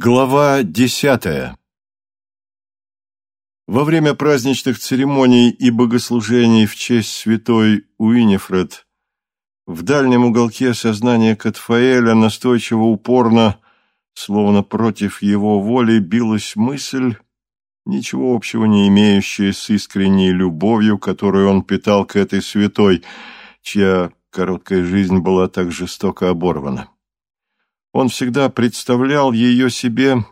Глава десятая Во время праздничных церемоний и богослужений в честь святой Уинифред в дальнем уголке сознания Катфаэля настойчиво упорно, словно против его воли, билась мысль, ничего общего не имеющая с искренней любовью, которую он питал к этой святой, чья короткая жизнь была так жестоко оборвана. Он всегда представлял ее себе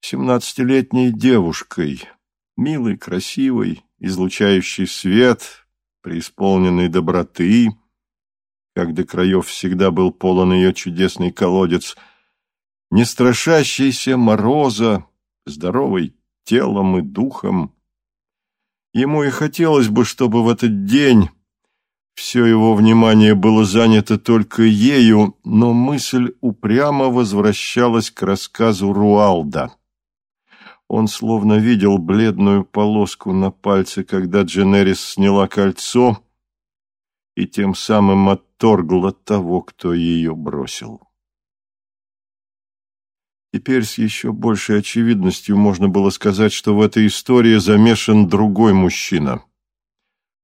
семнадцатилетней девушкой, милой, красивой, излучающей свет, преисполненной доброты, как до краев всегда был полон ее чудесный колодец, не страшащейся мороза, здоровой телом и духом. Ему и хотелось бы, чтобы в этот день все его внимание было занято только ею, но мысль упрямо возвращалась к рассказу Руалда. Он словно видел бледную полоску на пальце, когда Дженерис сняла кольцо и тем самым отторгла того, кто ее бросил. Теперь с еще большей очевидностью можно было сказать, что в этой истории замешан другой мужчина —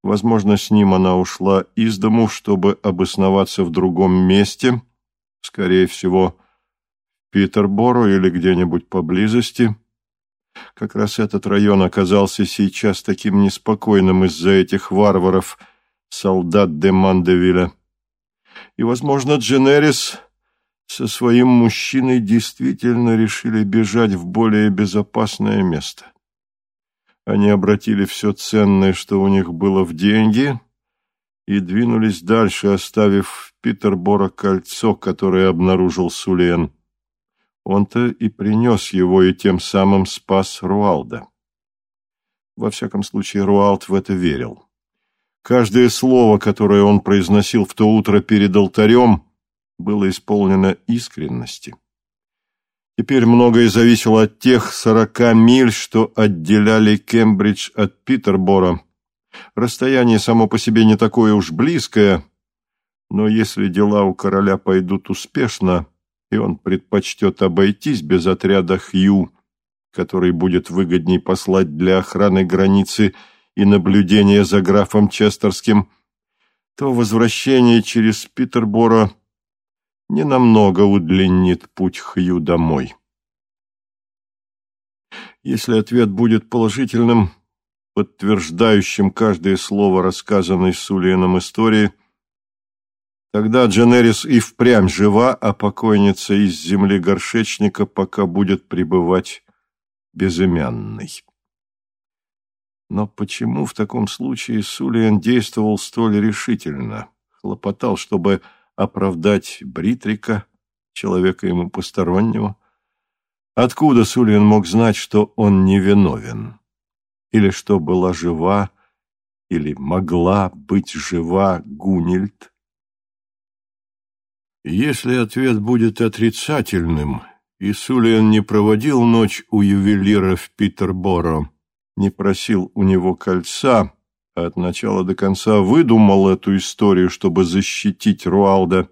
Возможно, с ним она ушла из дому, чтобы обосноваться в другом месте, скорее всего, в Питерборо или где-нибудь поблизости. Как раз этот район оказался сейчас таким неспокойным из-за этих варваров, солдат де Мандевиля. И, возможно, Дженерис со своим мужчиной действительно решили бежать в более безопасное место. Они обратили все ценное, что у них было в деньги, и двинулись дальше, оставив в Питербора кольцо, которое обнаружил Сулен. Он-то и принес его, и тем самым спас Руалда. Во всяком случае, Руалд в это верил. Каждое слово, которое он произносил в то утро перед алтарем, было исполнено искренности. Теперь многое зависело от тех сорока миль, что отделяли Кембридж от Питербора. Расстояние само по себе не такое уж близкое, но если дела у короля пойдут успешно, и он предпочтет обойтись без отряда Хью, который будет выгодней послать для охраны границы и наблюдения за графом Честерским, то возвращение через Питербора ненамного удлинит путь Хью домой. Если ответ будет положительным, подтверждающим каждое слово рассказанной Сулианом истории, тогда Дженерис и впрямь жива, а покойница из земли горшечника пока будет пребывать безымянной. Но почему в таком случае Сулиан действовал столь решительно, хлопотал, чтобы оправдать Бритрика, человека ему постороннего? Откуда Сулин мог знать, что он невиновен? Или что была жива, или могла быть жива Гунильд? Если ответ будет отрицательным, и Сулиан не проводил ночь у ювелира в Питерборо, не просил у него кольца, от начала до конца выдумал эту историю, чтобы защитить Руалда,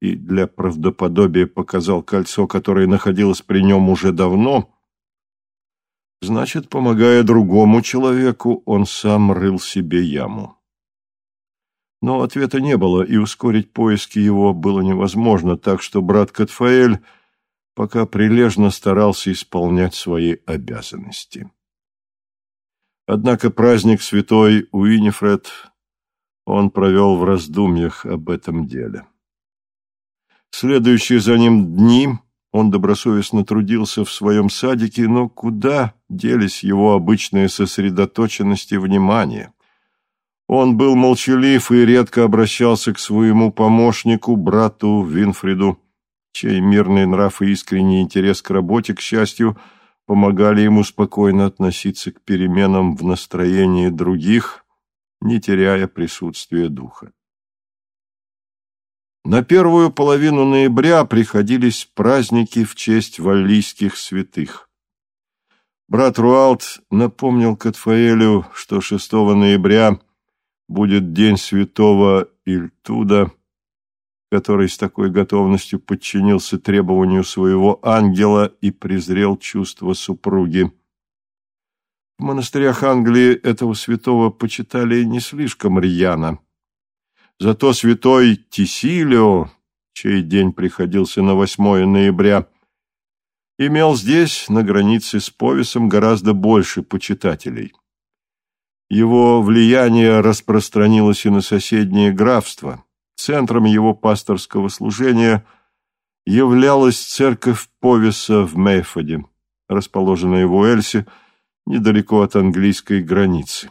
и для правдоподобия показал кольцо, которое находилось при нем уже давно, значит, помогая другому человеку, он сам рыл себе яму. Но ответа не было, и ускорить поиски его было невозможно, так что брат Катфаэль пока прилежно старался исполнять свои обязанности. Однако праздник святой Уинифред он провел в раздумьях об этом деле. Следующие за ним дни он добросовестно трудился в своем садике, но куда делись его обычные сосредоточенность и внимание? Он был молчалив и редко обращался к своему помощнику, брату Винфриду, чей мирный нрав и искренний интерес к работе, к счастью, – помогали ему спокойно относиться к переменам в настроении других, не теряя присутствия духа. На первую половину ноября приходились праздники в честь валлийских святых. Брат Руалт напомнил Катфаэлю, что 6 ноября будет день святого Ильтуда, который с такой готовностью подчинился требованию своего ангела и презрел чувства супруги. В монастырях Англии этого святого почитали не слишком рьяно. Зато святой Тисилио, чей день приходился на 8 ноября, имел здесь, на границе с Повесом, гораздо больше почитателей. Его влияние распространилось и на соседние графства. Центром его пасторского служения являлась церковь Повеса в Мейфоде, расположенная в Уэльсе, недалеко от английской границы.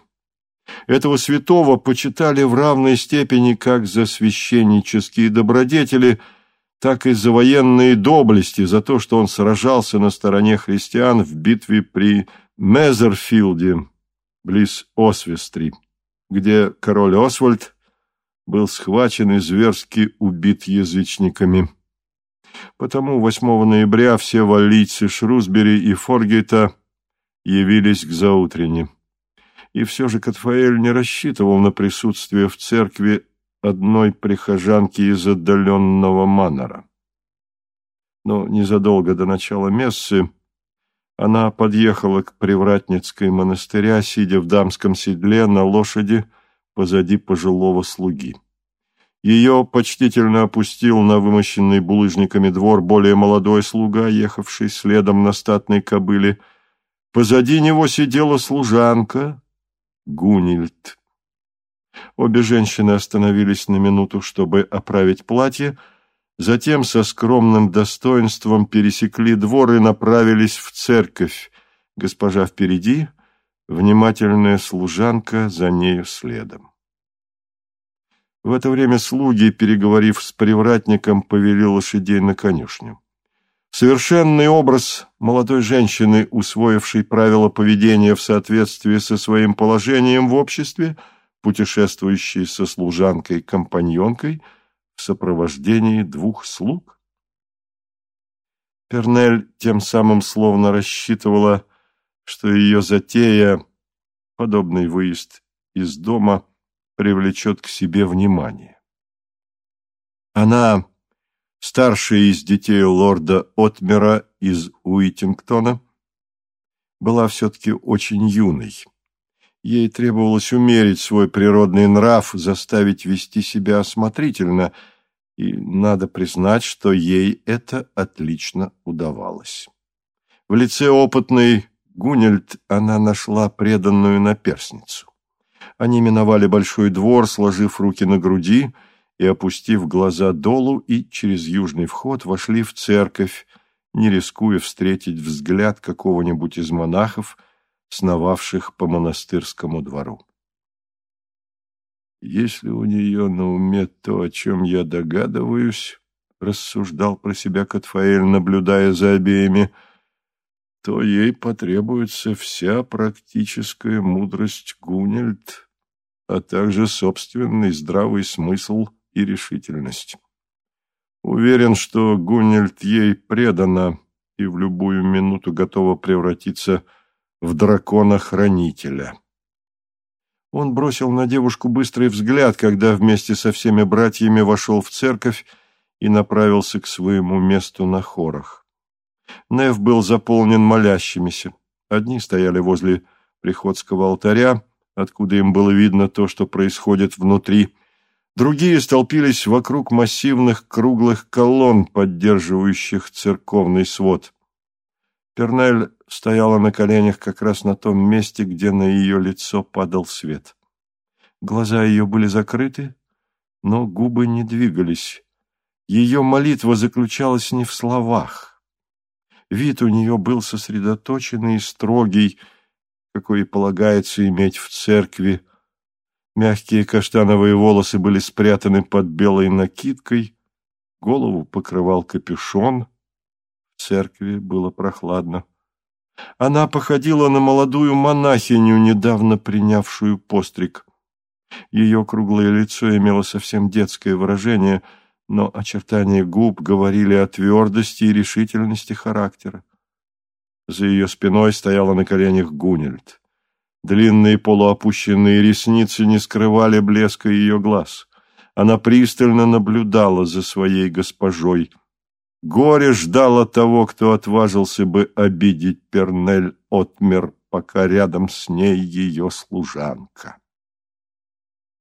Этого святого почитали в равной степени как за священнические добродетели – так и за военные доблести, за то, что он сражался на стороне христиан в битве при Мезерфилде, близ Освестри, где король Освальд был схвачен и зверски убит язычниками. Потому 8 ноября все валлийцы Шрусбери и Форгейта явились к заутрене. И все же Катфаэль не рассчитывал на присутствие в церкви одной прихожанки из отдаленного манора. Но незадолго до начала мессы она подъехала к Привратницкой монастыря, сидя в дамском седле на лошади позади пожилого слуги. Ее почтительно опустил на вымощенный булыжниками двор более молодой слуга, ехавший следом на статной кобыле. Позади него сидела служанка Гунильд. Обе женщины остановились на минуту, чтобы оправить платье, затем со скромным достоинством пересекли двор и направились в церковь, госпожа впереди, внимательная служанка за нею следом. В это время слуги, переговорив с привратником, повели лошадей на конюшню. Совершенный образ молодой женщины, усвоившей правила поведения в соответствии со своим положением в обществе – путешествующий со служанкой-компаньонкой в сопровождении двух слуг? Пернель тем самым словно рассчитывала, что ее затея, подобный выезд из дома, привлечет к себе внимание. Она, старшая из детей лорда Отмера из Уитингтона, была все-таки очень юной. Ей требовалось умерить свой природный нрав, заставить вести себя осмотрительно, и надо признать, что ей это отлично удавалось. В лице опытной Гунельд она нашла преданную наперсницу. Они миновали большой двор, сложив руки на груди и опустив глаза долу, и через южный вход вошли в церковь, не рискуя встретить взгляд какого-нибудь из монахов, сновавших по монастырскому двору. «Если у нее на уме то, о чем я догадываюсь, — рассуждал про себя Катфаэль, наблюдая за обеими, — то ей потребуется вся практическая мудрость Гунельд, а также собственный здравый смысл и решительность. Уверен, что Гунельд ей предана и в любую минуту готова превратиться в дракона-хранителя. Он бросил на девушку быстрый взгляд, когда вместе со всеми братьями вошел в церковь и направился к своему месту на хорах. Нев был заполнен молящимися. Одни стояли возле приходского алтаря, откуда им было видно то, что происходит внутри. Другие столпились вокруг массивных круглых колонн, поддерживающих церковный свод. Пернель стояла на коленях как раз на том месте, где на ее лицо падал свет. Глаза ее были закрыты, но губы не двигались. Ее молитва заключалась не в словах. Вид у нее был сосредоточенный и строгий, какой полагается иметь в церкви. Мягкие каштановые волосы были спрятаны под белой накидкой, голову покрывал капюшон — в церкви было прохладно. Она походила на молодую монахиню, недавно принявшую постриг. Ее круглое лицо имело совсем детское выражение, но очертания губ говорили о твердости и решительности характера. За ее спиной стояла на коленях Гунельд. Длинные полуопущенные ресницы не скрывали блеска ее глаз. Она пристально наблюдала за своей госпожой. Горе ждало того, кто отважился бы обидеть Пернель Отмер, пока рядом с ней ее служанка.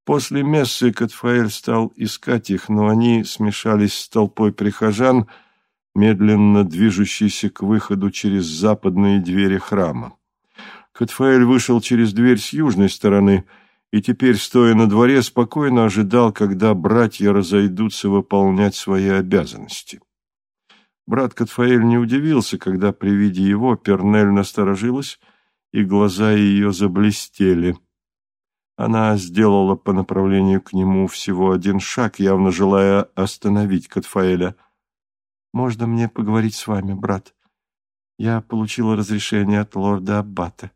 После мессы Катфаэль стал искать их, но они смешались с толпой прихожан, медленно движущейся к выходу через западные двери храма. Катфаэль вышел через дверь с южной стороны и теперь, стоя на дворе, спокойно ожидал, когда братья разойдутся выполнять свои обязанности. Брат Катфаэль не удивился, когда при виде его Пернель насторожилась, и глаза ее заблестели. Она сделала по направлению к нему всего один шаг, явно желая остановить Катфаэля. «Можно мне поговорить с вами, брат? Я получила разрешение от лорда Аббата».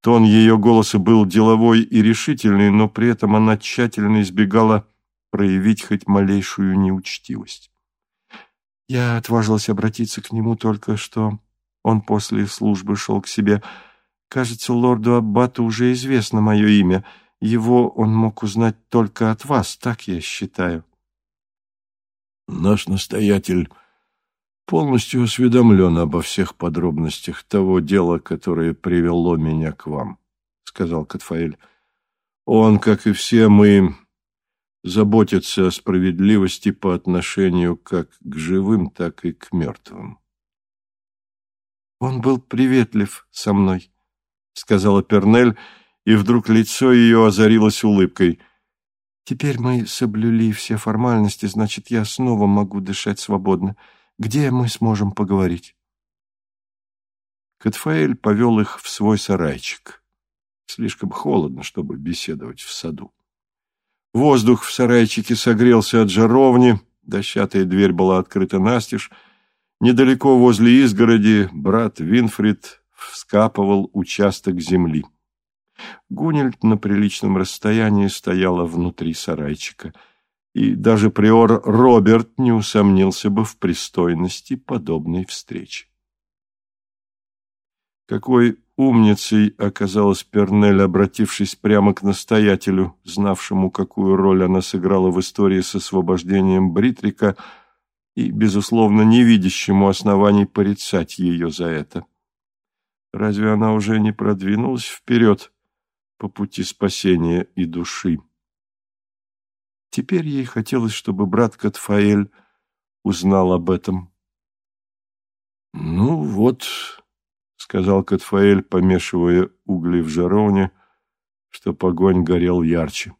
Тон ее голоса был деловой и решительный, но при этом она тщательно избегала проявить хоть малейшую неучтивость. Я отважилась обратиться к нему только что он после службы шел к себе. Кажется, лорду Аббату уже известно мое имя. Его он мог узнать только от вас, так я считаю. Наш настоятель полностью осведомлен обо всех подробностях того дела, которое привело меня к вам, — сказал Катфаэль. Он, как и все мы, заботится о справедливости по отношению как к живым, так и к мертвым. Он был приветлив со мной, — сказала Пернель, и вдруг лицо ее озарилось улыбкой. Теперь мы соблюли все формальности, значит, я снова могу дышать свободно. — где мы сможем поговорить?» Катфаэль повел их в свой сарайчик. Слишком холодно, чтобы беседовать в саду. Воздух в сарайчике согрелся от жаровни, дощатая дверь была открыта настежь. Недалеко возле изгороди брат Винфрид вскапывал участок земли. Гунельд на приличном расстоянии стояла внутри сарайчика — и даже приор Роберт не усомнился бы в пристойности подобной встречи. Какой умницей оказалась Пернель, обратившись прямо к настоятелю, знавшему, какую роль она сыграла в истории с освобождением Бритрика, и, безусловно, не видящему оснований порицать ее за это. Разве она уже не продвинулась вперед по пути спасения и души? Теперь ей хотелось, чтобы брат Катфаэль узнал об этом. — Ну вот, — сказал Катфаэль, помешивая угли в жаровне, что огонь горел ярче.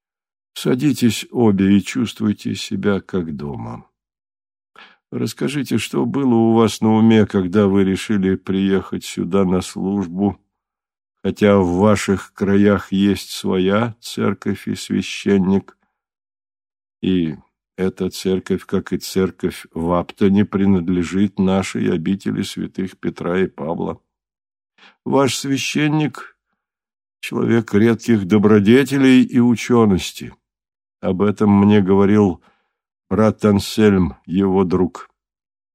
— Садитесь обе и чувствуйте себя как дома. Расскажите, что было у вас на уме, когда вы решили приехать сюда на службу, хотя в ваших краях есть своя церковь и священник, и эта церковь, как и церковь в Аптоне, принадлежит нашей обители святых Петра и Павла. Ваш священник — человек редких добродетелей и учености. Об этом мне говорил брат Ансельм, его друг.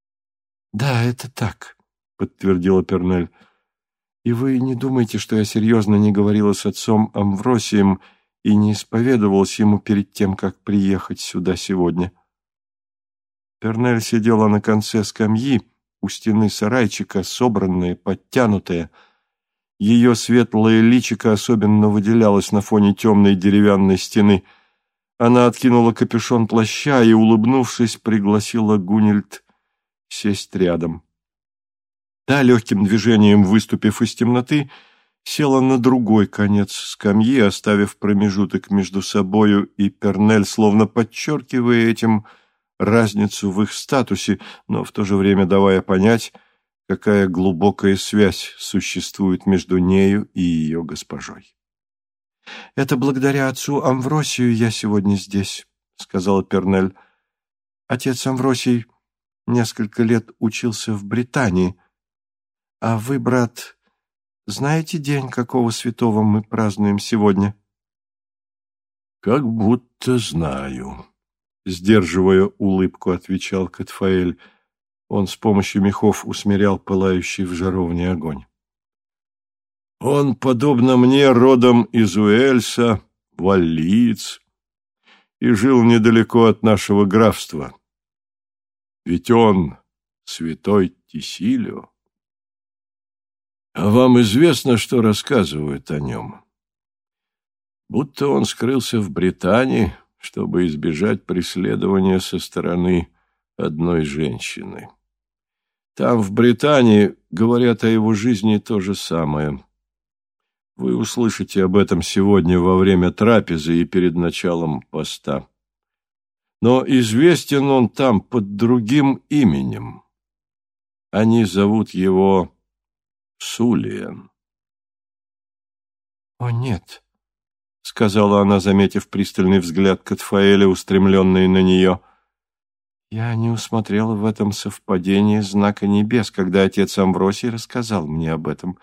— Да, это так, — подтвердила Пернель. — И вы не думаете, что я серьезно не говорила с отцом Амвросием и не исповедовалась ему перед тем, как приехать сюда сегодня. Пернель сидела на конце скамьи у стены сарайчика, собранная, подтянутая. Ее светлое личико особенно выделялось на фоне темной деревянной стены. Она откинула капюшон плаща и, улыбнувшись, пригласила Гунильд сесть рядом. Та, легким движением выступив из темноты, — села на другой конец скамьи, оставив промежуток между собою и Пернель, словно подчеркивая этим разницу в их статусе, но в то же время давая понять, какая глубокая связь существует между нею и ее госпожой. «Это благодаря отцу Амвросию я сегодня здесь», — сказала Пернель. «Отец Амвросий несколько лет учился в Британии, а вы, брат, знаете день, какого святого мы празднуем сегодня? Как будто знаю, сдерживая улыбку, отвечал Катфаэль. Он с помощью мехов усмирял пылающий в жаровне огонь. Он, подобно мне, родом из Уэльса, валлиец. и жил недалеко от нашего графства. Ведь он святой Тисилио. А вам известно, что рассказывают о нем? Будто он скрылся в Британии, чтобы избежать преследования со стороны одной женщины. Там, в Британии, говорят о его жизни то же самое. Вы услышите об этом сегодня во время трапезы и перед началом поста. Но известен он там под другим именем. Они зовут его Сулиен. — О, нет, — сказала она, заметив пристальный взгляд Катфаэля, устремленный на нее. — Я не усмотрела в этом совпадении знака небес, когда отец Амвросий рассказал мне об этом.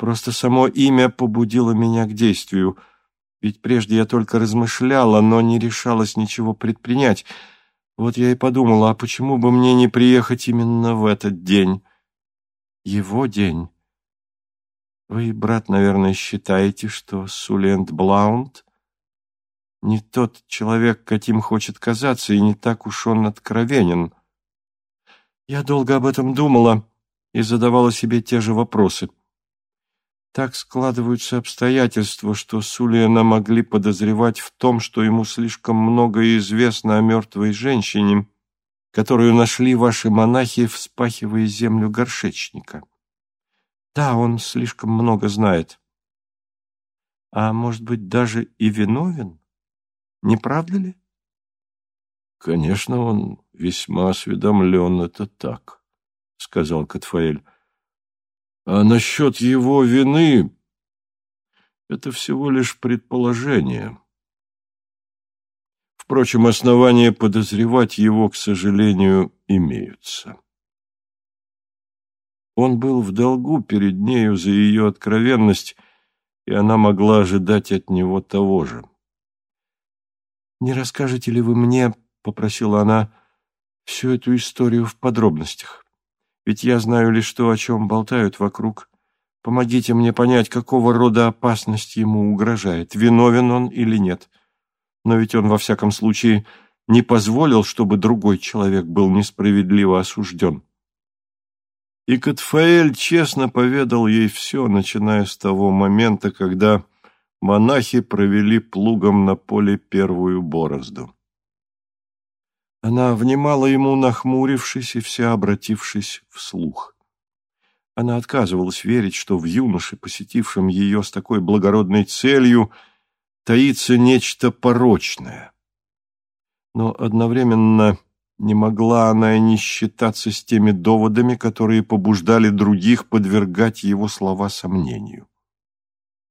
Просто само имя побудило меня к действию, ведь прежде я только размышляла, но не решалась ничего предпринять — вот я и подумала, а почему бы мне не приехать именно в этот день? Его день. Вы, брат, наверное, считаете, что Сулент Блаунд не тот человек, каким хочет казаться, и не так уж он откровенен. Я долго об этом думала и задавала себе те же вопросы. Так складываются обстоятельства, что Сулиена могли подозревать в том, что ему слишком много известно о мертвой женщине, которую нашли ваши монахи, вспахивая землю горшечника. Да, он слишком много знает. А может быть, даже и виновен? Не правда ли? Конечно, он весьма осведомлен, это так, — сказал Катфаэль. А насчет его вины — это всего лишь предположение. Впрочем, основания подозревать его, к сожалению, имеются. Он был в долгу перед нею за ее откровенность, и она могла ожидать от него того же. «Не расскажете ли вы мне, — попросила она, — всю эту историю в подробностях?» Ведь я знаю лишь то, о чем болтают вокруг. Помогите мне понять, какого рода опасность ему угрожает, виновен он или нет. Но ведь он, во всяком случае, не позволил, чтобы другой человек был несправедливо осужден. И Катфаэль честно поведал ей все, начиная с того момента, когда монахи провели плугом на поле первую борозду. Она внимала ему, нахмурившись и вся обратившись вслух. Она отказывалась верить, что в юноше, посетившем ее с такой благородной целью, таится нечто порочное. Но одновременно не могла она и не считаться с теми доводами, которые побуждали других подвергать его слова сомнению.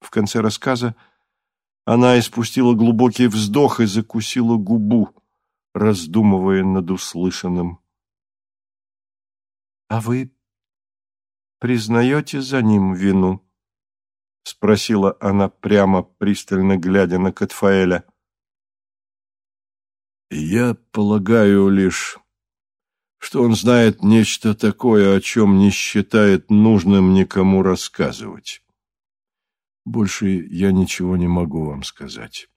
В конце рассказа она испустила глубокий вздох и закусила губу, раздумывая над услышанным. — А вы признаете за ним вину? — спросила она прямо, пристально глядя на Катфаэля. — Я полагаю лишь, что он знает нечто такое, о чем не считает нужным никому рассказывать. Больше я ничего не могу вам сказать.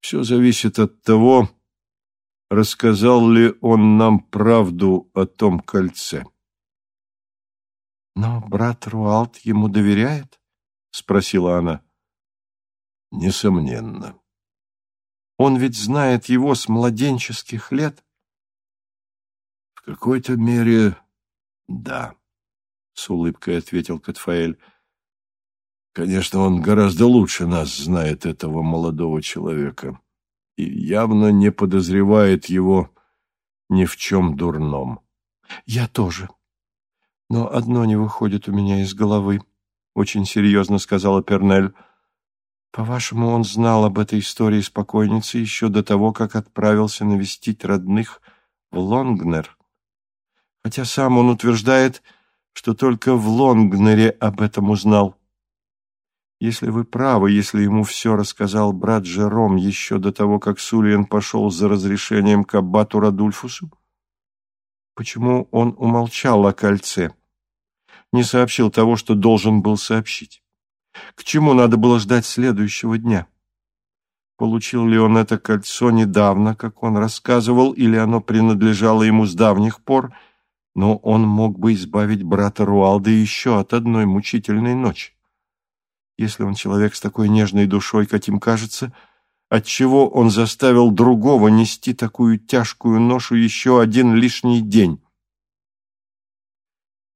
Все зависит от того, рассказал ли он нам правду о том кольце. — Но брат Руалт ему доверяет? — спросила она. — Несомненно. — Он ведь знает его с младенческих лет? — В какой-то мере, да, — с улыбкой ответил Катфаэль. — Конечно, он гораздо лучше нас знает этого молодого человека. — и явно не подозревает его ни в чем дурном. «Я тоже. Но одно не выходит у меня из головы», — очень серьезно сказала Пернель. «По-вашему, он знал об этой истории с покойницей еще до того, как отправился навестить родных в Лонгнер? Хотя сам он утверждает, что только в Лонгнере об этом узнал». Если вы правы, если ему все рассказал брат Жером еще до того, как Сулиен пошел за разрешением к аббату Радульфусу, почему он умолчал о кольце, не сообщил того, что должен был сообщить? К чему надо было ждать следующего дня? получил ли он это кольцо недавно, как он рассказывал, или оно принадлежало ему с давних пор, но он мог бы избавить брата Руалда еще от одной мучительной ночи. Если он человек с такой нежной душой, каким кажется, отчего он заставил другого нести такую тяжкую ношу еще один лишний день?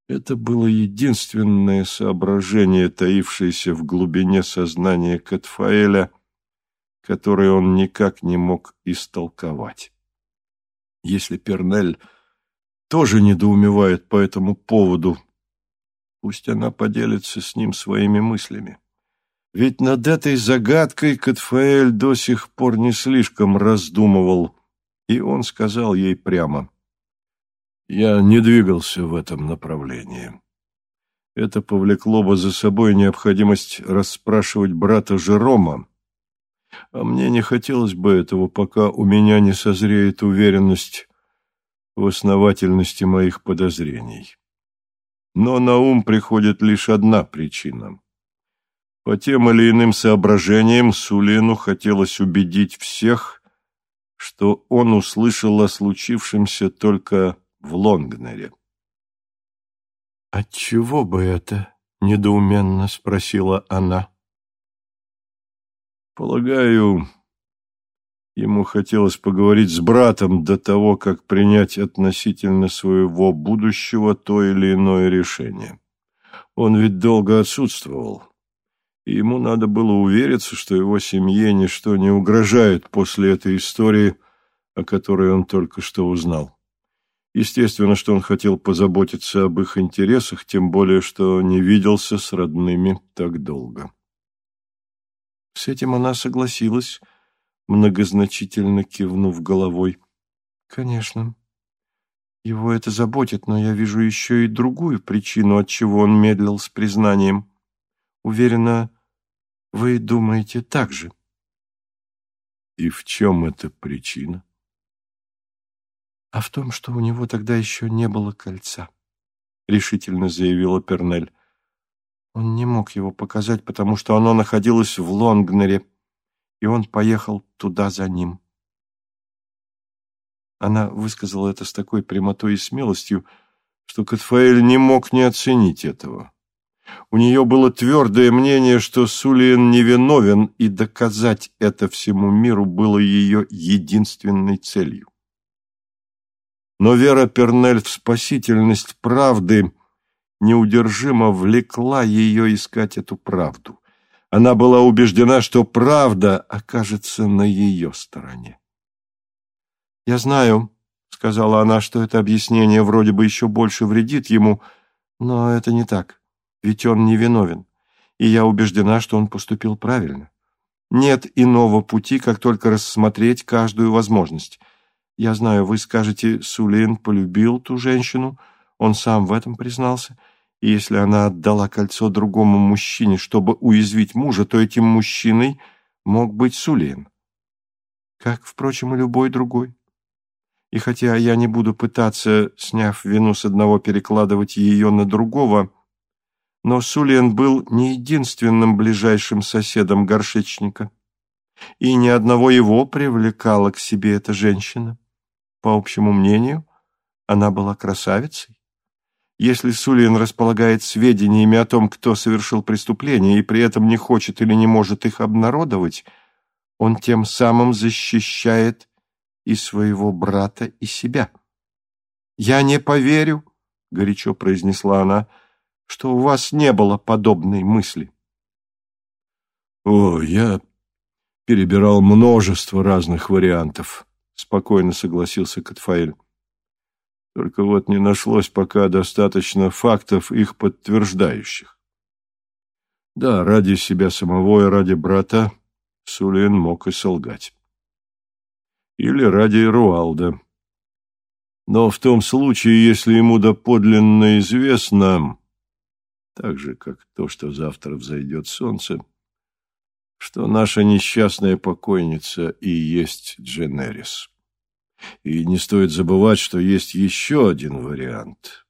Это было единственное соображение, таившееся в глубине сознания Катфаэля, которое он никак не мог истолковать. Если Пернель тоже недоумевает по этому поводу, пусть она поделится с ним своими мыслями. Ведь над этой загадкой Катфаэль до сих пор не слишком раздумывал, и он сказал ей прямо — я не двигался в этом направлении. Это повлекло бы за собой необходимость расспрашивать брата Жерома, а мне не хотелось бы этого, пока у меня не созреет уверенность в основательности моих подозрений. Но на ум приходит лишь одна причина. По тем или иным соображениям Сулину хотелось убедить всех, что он услышал о случившемся только в Лонгнере. «Отчего бы это?» — недоуменно спросила она. «Полагаю, ему хотелось поговорить с братом до того, как принять относительно своего будущего то или иное решение. Он ведь долго отсутствовал, и ему надо было увериться, что его семье ничто не угрожает после этой истории, о которой он только что узнал. Естественно, что он хотел позаботиться об их интересах, тем более, что не виделся с родными так долго. С этим она согласилась, многозначительно кивнув головой. «Конечно, его это заботит, но я вижу еще и другую причину, от чего он медлил с признанием. Уверена, вы думаете так же». «И в чем эта причина?» а в том, что у него тогда еще не было кольца, — решительно заявила Пернель. Он не мог его показать, потому что оно находилось в Лонгнере, и он поехал туда за ним. Она высказала это с такой прямотой и смелостью, что Катфаэль не мог не оценить этого. У нее было твердое мнение, что Сулиен невиновен, и доказать это всему миру было ее единственной целью. Но вера Пернель в спасительность правды неудержимо влекла ее искать эту правду. Она была убеждена, что правда окажется на ее стороне. «Я знаю», — сказала она, — «что это объяснение вроде бы еще больше вредит ему, но это не так, ведь он невиновен, и я убеждена, что он поступил правильно. Нет иного пути, как только рассмотреть каждую возможность». Я знаю, вы скажете, Сулин полюбил ту женщину, он сам в этом признался, и если она отдала кольцо другому мужчине, чтобы уязвить мужа, то этим мужчиной мог быть Сулин. Как, впрочем, и любой другой. И хотя я не буду пытаться, сняв вину с одного, перекладывать ее на другого, но Сулиен был не единственным ближайшим соседом горшечника, и ни одного его привлекала к себе эта женщина. По общему мнению, она была красавицей. Если Сулин располагает сведениями о том, кто совершил преступление, и при этом не хочет или не может их обнародовать, он тем самым защищает и своего брата, и себя. «Я не поверю», — горячо произнесла она, — «что у вас не было подобной мысли». «О, я перебирал множество разных вариантов», — спокойно согласился Катфаэль. Только вот не нашлось пока достаточно фактов, их подтверждающих. Да, ради себя самого и ради брата Сулейн мог и солгать. Или ради Руалда. Но в том случае, если ему доподлинно известно, так же, как то, что завтра взойдет солнце, что наша несчастная покойница и есть Дженерис. И не стоит забывать, что есть еще один вариант.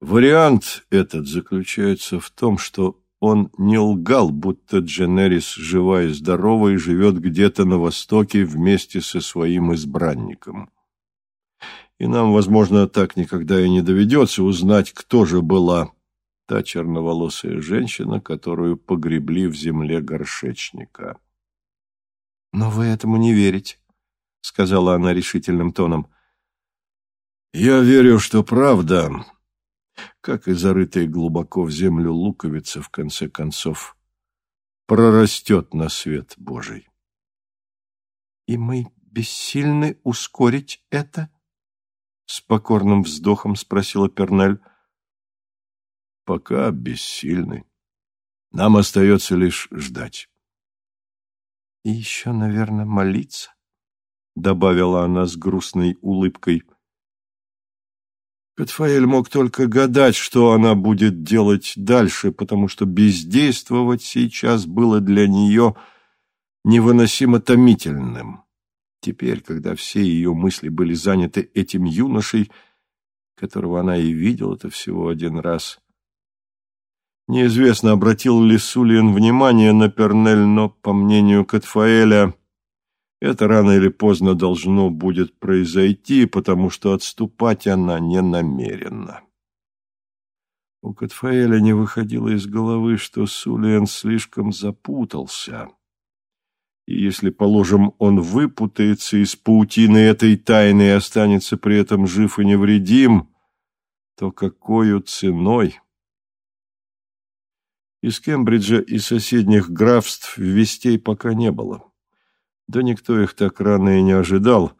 Вариант этот заключается в том, что он не лгал, будто Дженерис жива и здорова и живет где-то на востоке вместе со своим избранником. И нам, возможно, так никогда и не доведется узнать, кто же была та черноволосая женщина, которую погребли в земле горшечника. «Но вы этому не верите», — сказала она решительным тоном. «Я верю, что правда, как и зарытая глубоко в землю луковица, в конце концов, прорастет на свет Божий». «И мы бессильны ускорить это?» — с покорным вздохом спросила Пернель. «Пока бессильны. Нам остается лишь ждать». И еще, наверное, молиться, — добавила она с грустной улыбкой. Катфаэль мог только гадать, что она будет делать дальше, потому что бездействовать сейчас было для нее невыносимо томительным. Теперь, когда все ее мысли были заняты этим юношей, которого она и видела-то всего один раз, Неизвестно, обратил ли Сулиен внимание на Пернель, но, по мнению Катфаэля, это рано или поздно должно будет произойти, потому что отступать она не намерена. У Катфаэля не выходило из головы, что Сулиен слишком запутался. И если, положим, он выпутается из паутины этой тайны и останется при этом жив и невредим, то какой ценой? Из Кембриджа и соседних графств вестей пока не было. Да никто их так рано и не ожидал.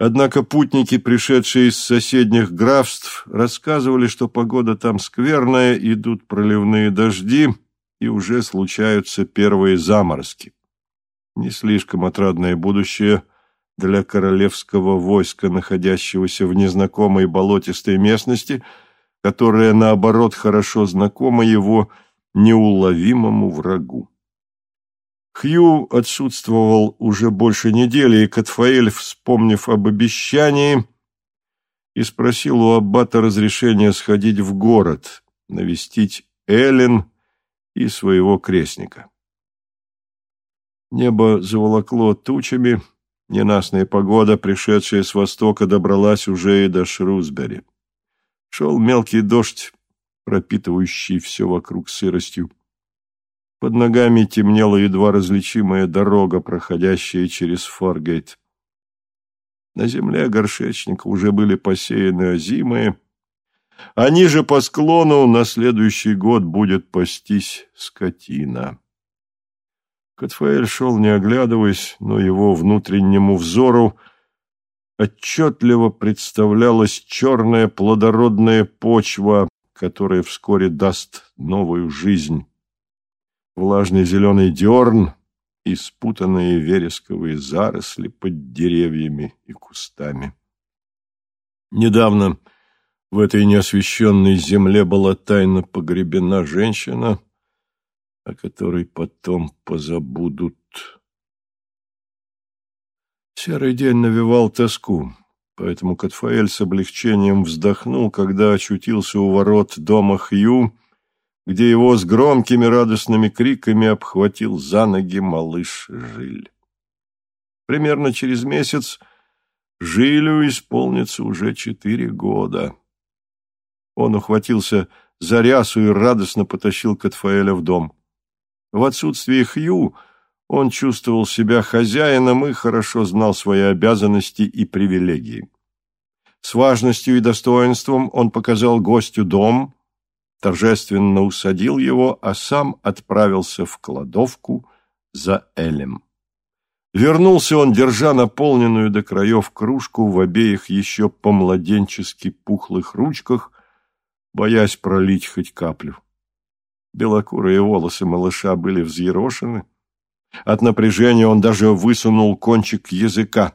Однако путники, пришедшие из соседних графств, рассказывали, что погода там скверная, идут проливные дожди, и уже случаются первые заморозки. Не слишком отрадное будущее для королевского войска, находящегося в незнакомой болотистой местности, которая, наоборот, хорошо знакома его неуловимому врагу. Хью отсутствовал уже больше недели, и Катфаэль, вспомнив об обещании, и спросил у аббата разрешения сходить в город, навестить Эллен и своего крестника. Небо заволокло тучами, ненастная погода, пришедшая с востока, добралась уже и до Шрусбери. Шел мелкий дождь, пропитывающий все вокруг сыростью. Под ногами темнела едва различимая дорога, проходящая через Форгейт. На земле горшечника уже были посеяны озимые, а ниже по склону на следующий год будет пастись скотина. Катфаэль шел, не оглядываясь, но его внутреннему взору отчетливо представлялась черная плодородная почва, которая вскоре даст новую жизнь. Влажный зеленый дерн и спутанные вересковые заросли под деревьями и кустами. Недавно в этой неосвещенной земле была тайно погребена женщина, о которой потом позабудут. Серый день навевал тоску. Поэтому Катфаэль с облегчением вздохнул, когда очутился у ворот дома Хью, где его с громкими радостными криками обхватил за ноги малыш Жиль. Примерно через месяц Жилю исполнится уже четыре года. Он ухватился за рясу и радостно потащил Катфаэля в дом. В отсутствие Хью он чувствовал себя хозяином и хорошо знал свои обязанности и привилегии. С важностью и достоинством он показал гостю дом, торжественно усадил его, а сам отправился в кладовку за Элем. Вернулся он, держа наполненную до краев кружку в обеих еще по-младенчески пухлых ручках, боясь пролить хоть каплю. Белокурые волосы малыша были взъерошены, от напряжения он даже высунул кончик языка.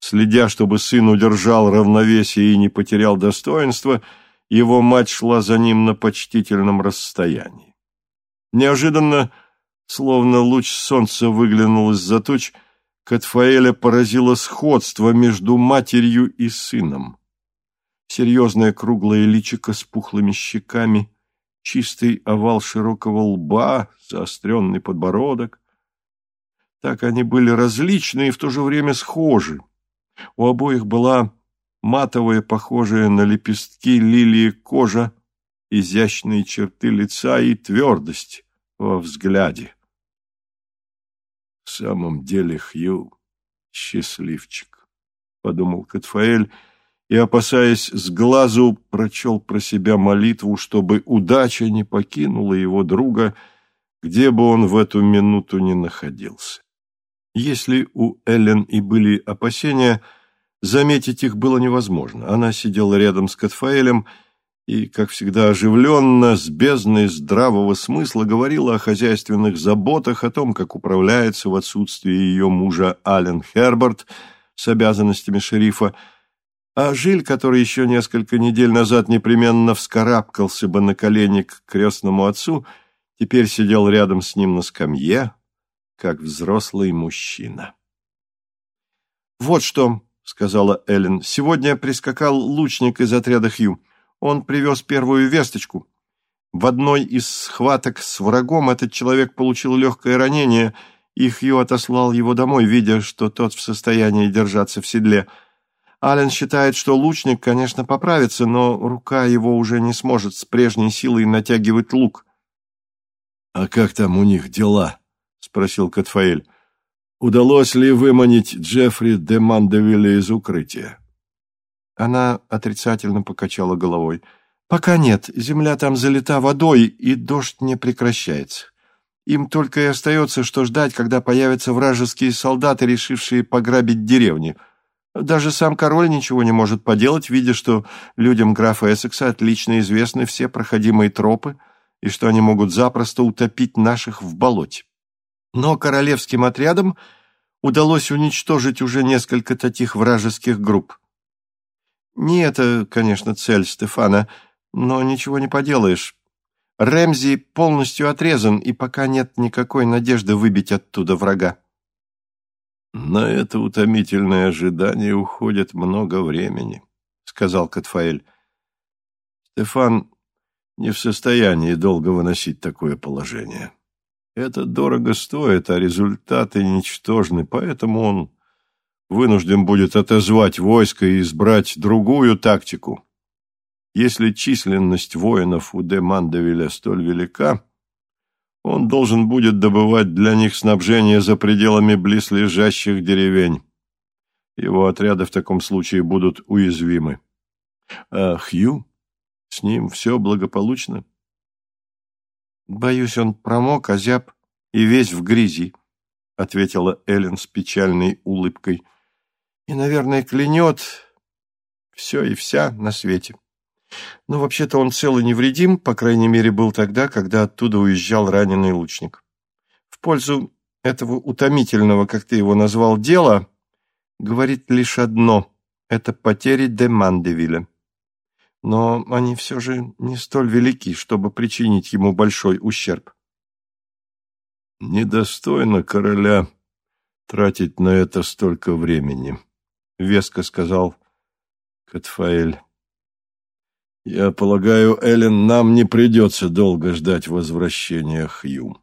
Следя, чтобы сын удержал равновесие и не потерял достоинства, его мать шла за ним на почтительном расстоянии. Неожиданно, словно луч солнца выглянул из-за туч, Катфаэля поразило сходство между матерью и сыном. Серьезное круглое личико с пухлыми щеками, чистый овал широкого лба, заостренный подбородок. Так они были различны и в то же время схожи. У обоих была матовая, похожая на лепестки лилии кожа, изящные черты лица и твердость во взгляде. В самом деле Хью — счастливчик, — подумал Катфаэль, и, опасаясь с глазу, прочел про себя молитву, чтобы удача не покинула его друга, где бы он в эту минуту ни находился. Если у Эллен и были опасения, заметить их было невозможно. Она сидела рядом с Катфаэлем и, как всегда оживленно, с бездной здравого смысла говорила о хозяйственных заботах, о том, как управляется в отсутствии ее мужа Ален Херберт с обязанностями шерифа, а Жиль, который еще несколько недель назад непременно вскарабкался бы на колени к крестному отцу, теперь сидел рядом с ним на скамье, как взрослый мужчина. «Вот что», — сказала Эллен, — «сегодня прискакал лучник из отряда Хью. Он привез первую весточку. В одной из схваток с врагом этот человек получил легкое ранение, и Хью отослал его домой, видя, что тот в состоянии держаться в седле. Ален считает, что лучник, конечно, поправится, но рука его уже не сможет с прежней силой натягивать лук. — А как там у них дела? — спросил Катфаэль. — Удалось ли выманить Джеффри де Мандевилля из укрытия? Она отрицательно покачала головой. «Пока нет. Земля там залита водой, и дождь не прекращается. Им только и остается, что ждать, когда появятся вражеские солдаты, решившие пограбить деревни. Даже сам король ничего не может поделать, видя, что людям графа Эссекса отлично известны все проходимые тропы и что они могут запросто утопить наших в болоте. Но королевским отрядам удалось уничтожить уже несколько таких вражеских групп. Не это, конечно, цель Стефана, но ничего не поделаешь. Рэмзи полностью отрезан, и пока нет никакой надежды выбить оттуда врага. «На это утомительное ожидание уходит много времени», — сказал Катфаэль. «Стефан не в состоянии долго выносить такое положение. Это дорого стоит, а результаты ничтожны, поэтому он вынужден будет отозвать войско и избрать другую тактику. Если численность воинов у де Мандевиля столь велика, он должен будет добывать для них снабжение за пределами близлежащих деревень. Его отряды в таком случае будут уязвимы. А Хью? С ним все благополучно? Боюсь, он промок, озяб и весь в грязи, — ответила Эллен с печальной улыбкой — и, наверное, клянет все и вся на свете. Но вообще-то он цел и невредим, по крайней мере, был тогда, когда оттуда уезжал раненый лучник. В пользу этого утомительного, как ты его назвал, дела говорит лишь одно — это потери де Мандевиля. Но они все же не столь велики, чтобы причинить ему большой ущерб. Недостойно короля тратить на это столько времени, — веско сказал Катфаэль. «Я полагаю, Эллен, нам не придется долго ждать возвращения Хью».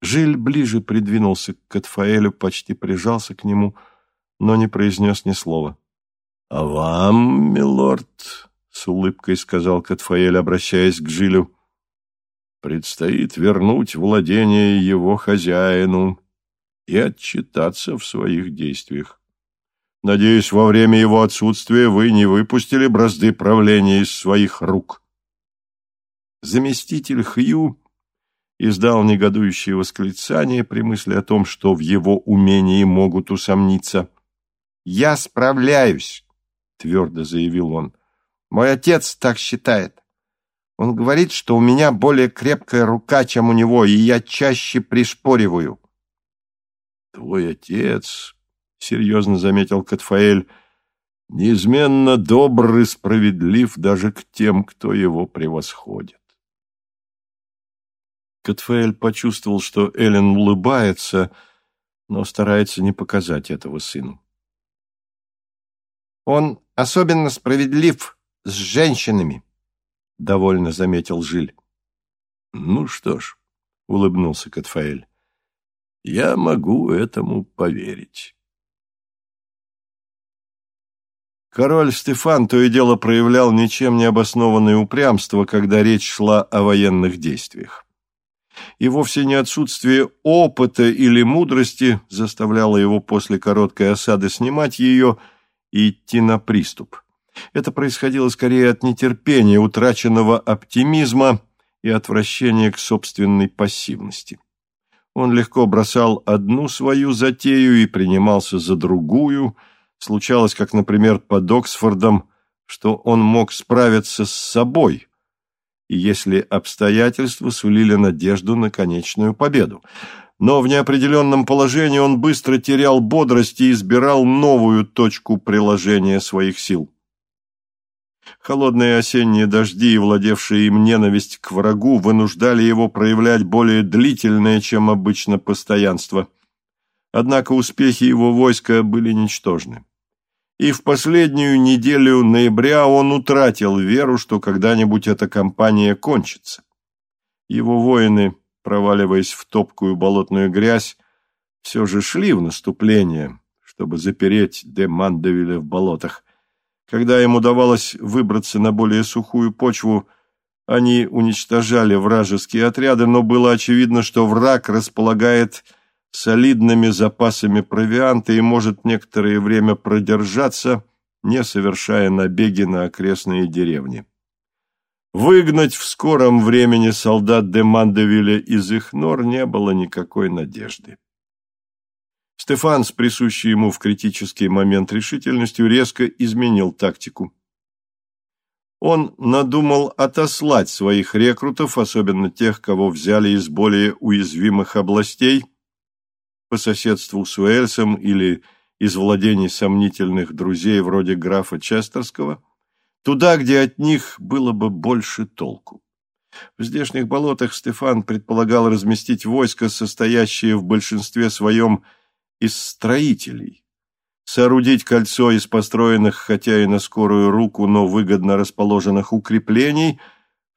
Жиль ближе придвинулся к Катфаэлю, почти прижался к нему, но не произнес ни слова. «А вам, милорд, — с улыбкой сказал Катфаэль, обращаясь к Жилю, — предстоит вернуть владение его хозяину и отчитаться в своих действиях. Надеюсь, во время его отсутствия вы не выпустили бразды правления из своих рук. Заместитель Хью издал негодующее восклицание при мысли о том, что в его умении могут усомниться. «Я справляюсь», — твердо заявил он. «Мой отец так считает. Он говорит, что у меня более крепкая рука, чем у него, и я чаще пришпориваю». «Твой отец — серьезно заметил Катфаэль, — неизменно добр и справедлив даже к тем, кто его превосходит. Катфаэль почувствовал, что Эллен улыбается, но старается не показать этого сыну. «Он особенно справедлив с женщинами», — довольно заметил Жиль. «Ну что ж», — улыбнулся Катфаэль, — «я могу этому поверить». Король Стефан то и дело проявлял ничем не обоснованное упрямство, когда речь шла о военных действиях. И вовсе не отсутствие опыта или мудрости заставляло его после короткой осады снимать ее и идти на приступ. Это происходило скорее от нетерпения, утраченного оптимизма и отвращения к собственной пассивности. Он легко бросал одну свою затею и принимался за другую. Случалось, как, например, под Оксфордом, что он мог справиться с собой, и если обстоятельства сулили надежду на конечную победу. Но в неопределенном положении он быстро терял бодрость и избирал новую точку приложения своих сил. Холодные осенние дожди и владевшие им ненависть к врагу вынуждали его проявлять более длительное, чем обычно, постоянство. Однако успехи его войска были ничтожны. И в последнюю неделю ноября он утратил веру, что когда-нибудь эта кампания кончится. Его воины, проваливаясь в топкую болотную грязь, все же шли в наступление, чтобы запереть де Мандевиля в болотах. Когда им удавалось выбраться на более сухую почву, они уничтожали вражеские отряды, но было очевидно, что враг располагает солидными запасами провианта и может некоторое время продержаться, не совершая набеги на окрестные деревни. Выгнать в скором времени солдат де Мандевиля из их нор не было никакой надежды. Стефан, с присущей ему в критический момент решительностью, резко изменил тактику. Он надумал отослать своих рекрутов, особенно тех, кого взяли из более уязвимых областей, по соседству с Уэльсом или из владений сомнительных друзей вроде графа Честерского, туда, где от них было бы больше толку. В здешних болотах Стефан предполагал разместить войско, состоящее в большинстве своем из строителей, соорудить кольцо из построенных, хотя и на скорую руку, но выгодно расположенных укреплений,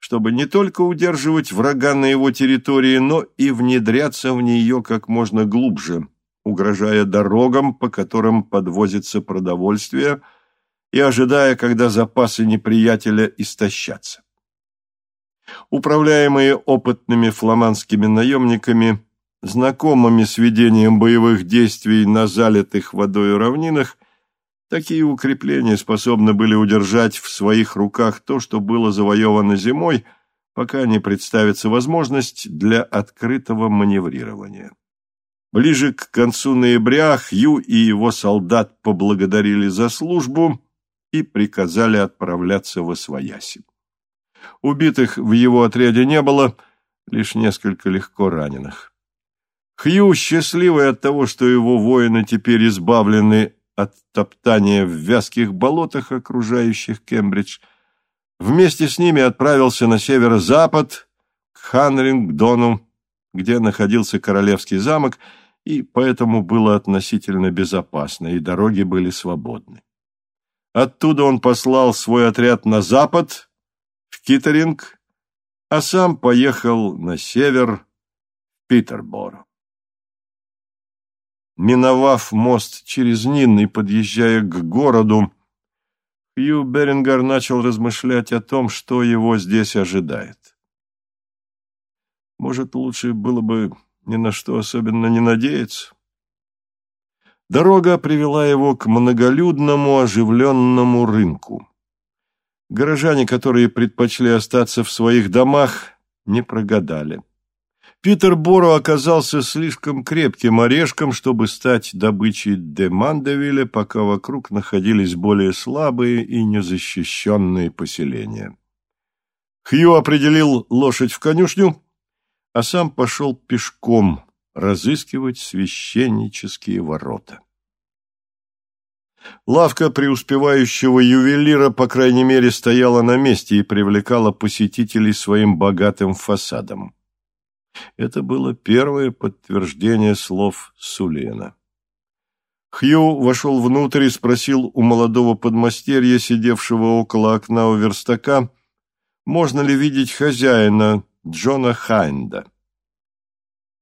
чтобы не только удерживать врага на его территории, но и внедряться в нее как можно глубже, угрожая дорогам, по которым подвозится продовольствие, и ожидая, когда запасы неприятеля истощатся. Управляемые опытными фламандскими наемниками, знакомыми с ведением боевых действий на залитых водой равнинах, такие укрепления способны были удержать в своих руках то, что было завоевано зимой, пока не представится возможность для открытого маневрирования. Ближе к концу ноября Хью и его солдат поблагодарили за службу и приказали отправляться в Освояси. Убитых в его отряде не было, лишь несколько легко раненых. Хью, счастливый от того, что его воины теперь избавлены от топтания в вязких болотах, окружающих Кембридж, вместе с ними отправился на северо-запад к Ханрингдону, где находился королевский замок, и поэтому было относительно безопасно, и дороги были свободны. Оттуда он послал свой отряд на запад, в Китеринг, а сам поехал на север, в Питерборо. Миновав мост через Нин и подъезжая к городу, Хью Берингар начал размышлять о том, что его здесь ожидает. Может, лучше было бы ни на что особенно не надеяться? Дорога привела его к многолюдному оживленному рынку. Горожане, которые предпочли остаться в своих домах, не прогадали. Питер Боро оказался слишком крепким орешком, чтобы стать добычей де Мандевиля, пока вокруг находились более слабые и незащищенные поселения. Хью определил лошадь в конюшню, а сам пошел пешком разыскивать священнические ворота. Лавка преуспевающего ювелира, по крайней мере, стояла на месте и привлекала посетителей своим богатым фасадом. Это было первое подтверждение слов Сулена. Хью вошел внутрь и спросил у молодого подмастерья, сидевшего около окна у верстака, можно ли видеть хозяина Джона Хайнда.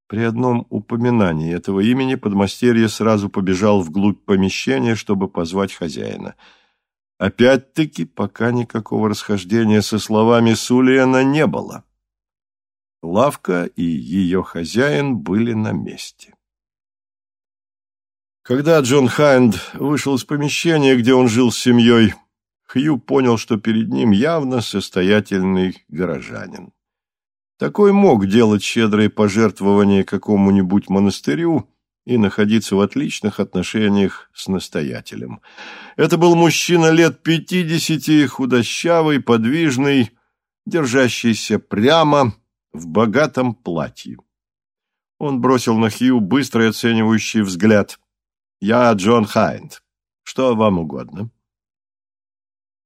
При одном упоминании этого имени подмастерье сразу побежал вглубь помещения, чтобы позвать хозяина. Опять-таки, пока никакого расхождения со словами Сулиана не было. Лавка и ее хозяин были на месте. Когда Джон Хайнд вышел из помещения, где он жил с семьей, Хью понял, что перед ним явно состоятельный горожанин. Такой мог делать щедрые пожертвования какому-нибудь монастырю и находиться в отличных отношениях с настоятелем. Это был мужчина лет пятидесяти, худощавый, подвижный, держащийся прямо в богатом платье. Он бросил на Хью быстрый оценивающий взгляд. «Я Джон Хайнд. Что вам угодно?»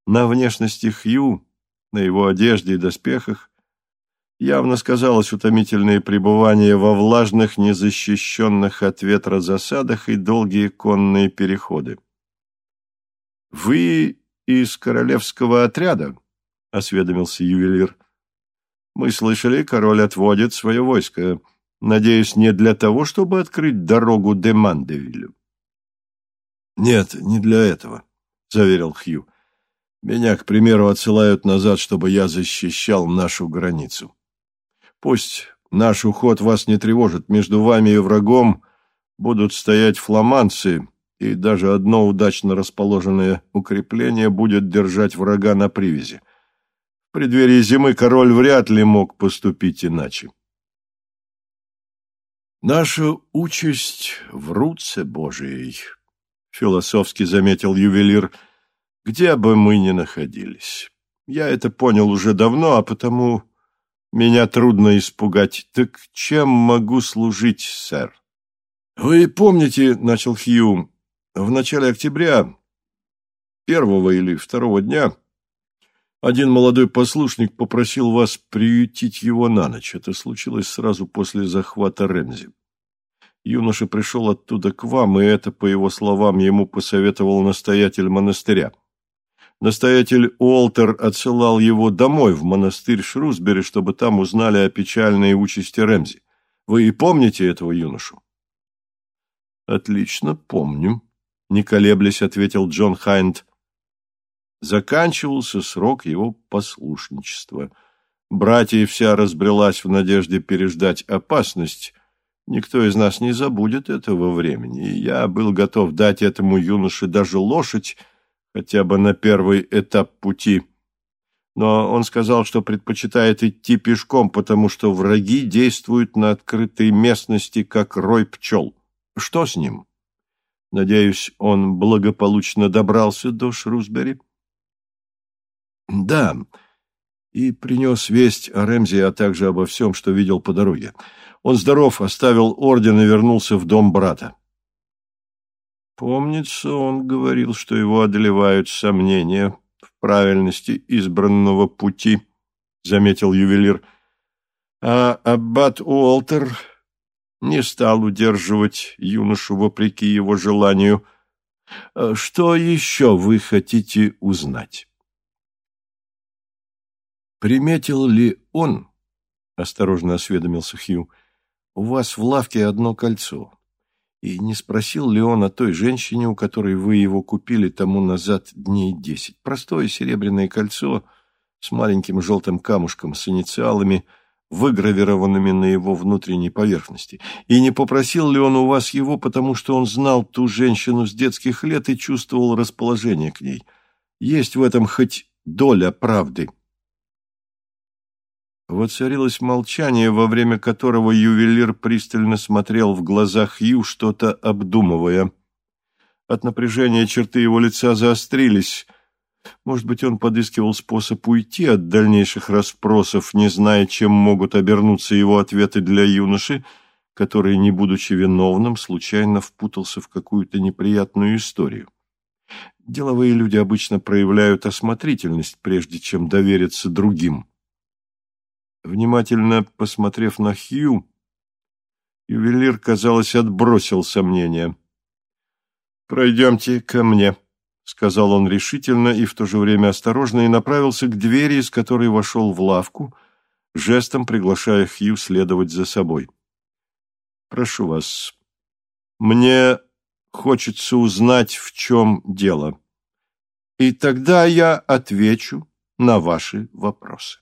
На внешности Хью, на его одежде и доспехах, явно сказалось утомительное пребывание во влажных, незащищенных от ветра засадах и долгие конные переходы. «Вы из королевского отряда?» — осведомился ювелир. «Мы слышали, король отводит свое войско. Надеюсь, не для того, чтобы открыть дорогу де Мандевилю». «Нет, не для этого», — заверил Хью. «Меня, к примеру, отсылают назад, чтобы я защищал нашу границу». Пусть наш уход вас не тревожит. Между вами и врагом будут стоять фламандцы, и даже одно удачно расположенное укрепление будет держать врага на привязи. В преддверии зимы король вряд ли мог поступить иначе. «Наша участь в руце Божией», — философски заметил ювелир, — «где бы мы ни находились. Я это понял уже давно, а потому меня трудно испугать. Так чем могу служить, сэр? Вы помните, — начал Хью, — в начале октября, первого или второго дня, один молодой послушник попросил вас приютить его на ночь. Это случилось сразу после захвата Рензи. Юноша пришел оттуда к вам, и это, по его словам, ему посоветовал настоятель монастыря. Настоятель Уолтер отсылал его домой, в монастырь Шрусбери, чтобы там узнали о печальной участи Рэмзи. Вы и помните этого юношу? Отлично, помню, не колеблясь, ответил Джон Хайнд. Заканчивался срок его послушничества. Братья вся разбрелась в надежде переждать опасность. Никто из нас не забудет этого времени, и я был готов дать этому юноше даже лошадь, хотя бы на первый этап пути. Но он сказал, что предпочитает идти пешком, потому что враги действуют на открытой местности, как рой пчел. Что с ним? Надеюсь, он благополучно добрался до Шрусбери? Да, и принес весть о Рэмзи, а также обо всем, что видел по дороге. Он здоров, оставил орден и вернулся в дом брата. Помнится, он говорил, что его одолевают сомнения в правильности избранного пути, — заметил ювелир. А аббат Уолтер не стал удерживать юношу вопреки его желанию. Что еще вы хотите узнать? Приметил ли он, — осторожно осведомился Хью, — у вас в лавке одно кольцо? И не спросил ли он о той женщине, у которой вы его купили тому назад дней десять? Простое серебряное кольцо с маленьким желтым камушком с инициалами, выгравированными на его внутренней поверхности. И не попросил ли он у вас его, потому что он знал ту женщину с детских лет и чувствовал расположение к ней? Есть в этом хоть доля правды?» Воцарилось молчание, во время которого ювелир пристально смотрел в глаза Хью, что-то обдумывая. От напряжения черты его лица заострились. Может быть, он подыскивал способ уйти от дальнейших расспросов, не зная, чем могут обернуться его ответы для юноши, который, не будучи виновным, случайно впутался в какую-то неприятную историю. Деловые люди обычно проявляют осмотрительность, прежде чем довериться другим. Внимательно посмотрев на Хью, ювелир, казалось, отбросил сомнения. «Пройдемте ко мне», — сказал он решительно и в то же время осторожно, и направился к двери, из которой вошел в лавку, жестом приглашая Хью следовать за собой. «Прошу вас, мне хочется узнать, в чем дело, и тогда я отвечу на ваши вопросы».